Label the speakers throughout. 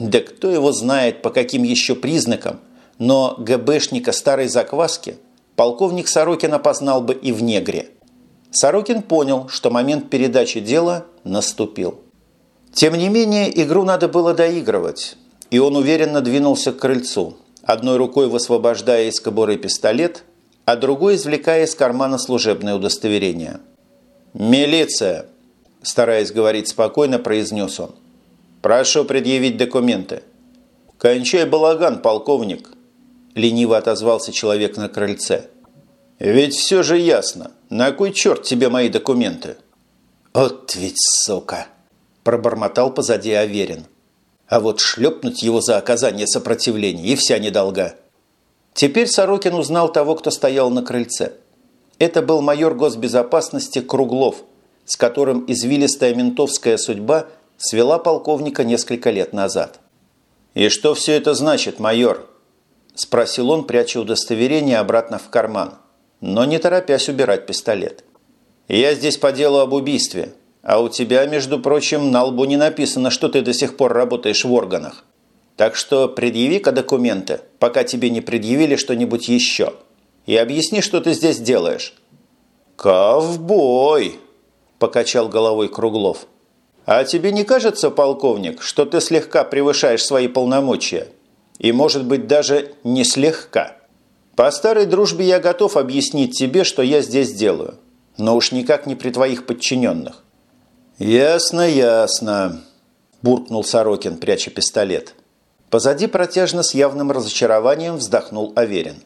Speaker 1: Да кто его знает, по каким еще признакам, но ГБшника старой закваски полковник Сорокин опознал бы и в негре. Сорокин понял, что момент передачи дела наступил. Тем не менее, игру надо было доигрывать, и он уверенно двинулся к крыльцу, одной рукой высвобождая из кобуры пистолет, а другой извлекая из кармана служебное удостоверение. «Милиция!» – стараясь говорить спокойно, произнес он. «Прошу предъявить документы». «Кончай балаган, полковник!» – лениво отозвался человек на крыльце. «Ведь все же ясно. На кой черт тебе мои документы?» «Вот ведь сука!» – пробормотал позади Аверин. «А вот шлепнуть его за оказание сопротивления и вся недолга». Теперь Сорокин узнал того, кто стоял на крыльце. Это был майор госбезопасности Круглов, с которым извилистая ментовская судьба свела полковника несколько лет назад. «И что все это значит, майор?» – спросил он, пряча удостоверение обратно в карман, но не торопясь убирать пистолет. «Я здесь по делу об убийстве, а у тебя, между прочим, на лбу не написано, что ты до сих пор работаешь в органах. Так что предъяви-ка документы, пока тебе не предъявили что-нибудь еще. И объясни, что ты здесь делаешь». «Ковбой!» – покачал головой Круглов. «А тебе не кажется, полковник, что ты слегка превышаешь свои полномочия? И, может быть, даже не слегка? По старой дружбе я готов объяснить тебе, что я здесь делаю, но уж никак не при твоих подчиненных». «Ясно, ясно», – буркнул Сорокин, пряча пистолет. Позади протяжно с явным разочарованием вздохнул Аверин.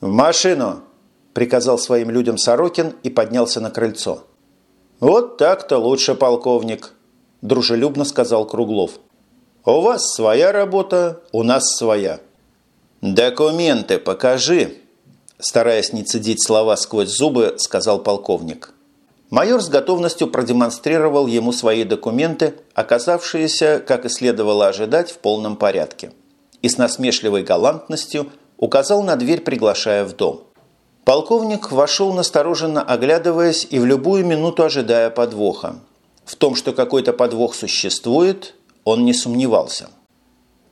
Speaker 1: «В машину!» – приказал своим людям Сорокин и поднялся на крыльцо. «Вот так-то лучше, полковник», – дружелюбно сказал Круглов. «У вас своя работа, у нас своя». «Документы покажи», – стараясь не цедить слова сквозь зубы, сказал полковник. Майор с готовностью продемонстрировал ему свои документы, оказавшиеся, как и следовало ожидать, в полном порядке. И с насмешливой галантностью указал на дверь, приглашая в дом. Полковник вошел настороженно оглядываясь и в любую минуту ожидая подвоха. В том, что какой-то подвох существует, он не сомневался.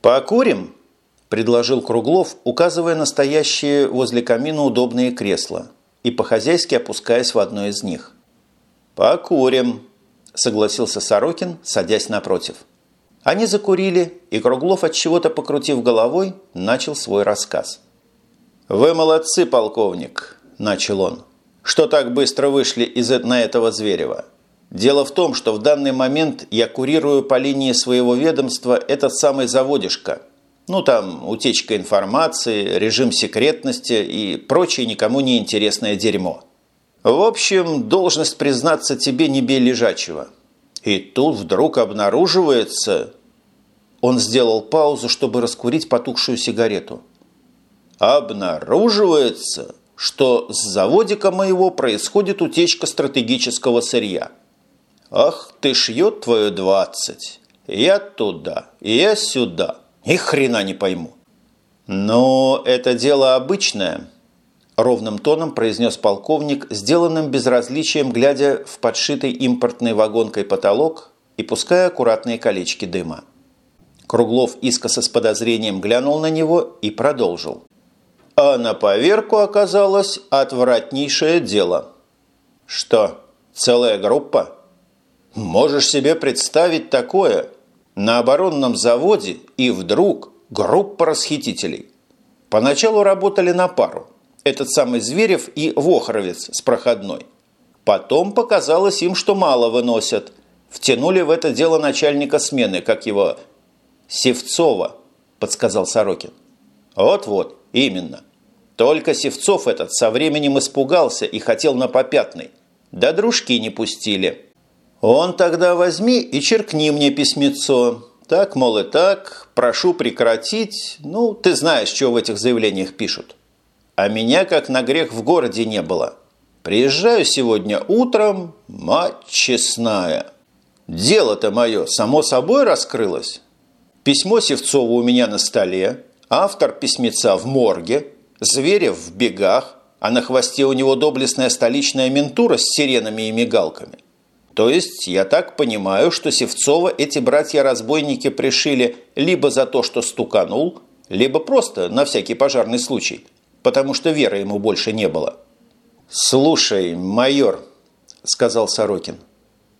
Speaker 1: «Покурим?» – предложил Круглов, указывая на стоящие возле камина удобные кресла и по-хозяйски опускаясь в одно из них. «Покурим», – согласился Сорокин, садясь напротив. Они закурили, и Круглов, от чего то покрутив головой, начал свой рассказ. «Вы молодцы, полковник», – начал он, – «что так быстро вышли из на этого Зверева. Дело в том, что в данный момент я курирую по линии своего ведомства этот самый заводишко. Ну, там, утечка информации, режим секретности и прочее никому не интересное дерьмо». В общем, должность признаться тебе не бей лежачего. И тут вдруг обнаруживается... Он сделал паузу, чтобы раскурить потухшую сигарету. Обнаруживается, что с заводика моего происходит утечка стратегического сырья. Ах, ты шьет твою двадцать. Я туда, я сюда. Ни хрена не пойму. Но это дело обычное, – ровным тоном произнес полковник, сделанным безразличием, глядя в подшитый импортной вагонкой потолок и пуская аккуратные колечки дыма. Круглов искоса с подозрением глянул на него и продолжил. А на поверку оказалось отвратнейшее дело. Что, целая группа? Можешь себе представить такое? На оборонном заводе и вдруг группа расхитителей. Поначалу работали на пару этот самый Зверев и Вохровец с проходной. Потом показалось им, что мало выносят. Втянули в это дело начальника смены, как его Севцова, подсказал Сорокин. Вот-вот, именно. Только Севцов этот со временем испугался и хотел на попятный. Да дружки не пустили. Он тогда возьми и черкни мне письмецо. Так, мол, и так, прошу прекратить. Ну, ты знаешь, что в этих заявлениях пишут. А меня как на грех в городе не было. Приезжаю сегодня утром, мать честная. Дело-то мое само собой раскрылось. Письмо Севцова у меня на столе, автор письмеца в морге, Зверев в бегах, а на хвосте у него доблестная столичная ментура с сиренами и мигалками. То есть я так понимаю, что Севцова эти братья-разбойники пришили либо за то, что стуканул, либо просто на всякий пожарный случай, потому что веры ему больше не было. «Слушай, майор», – сказал Сорокин, –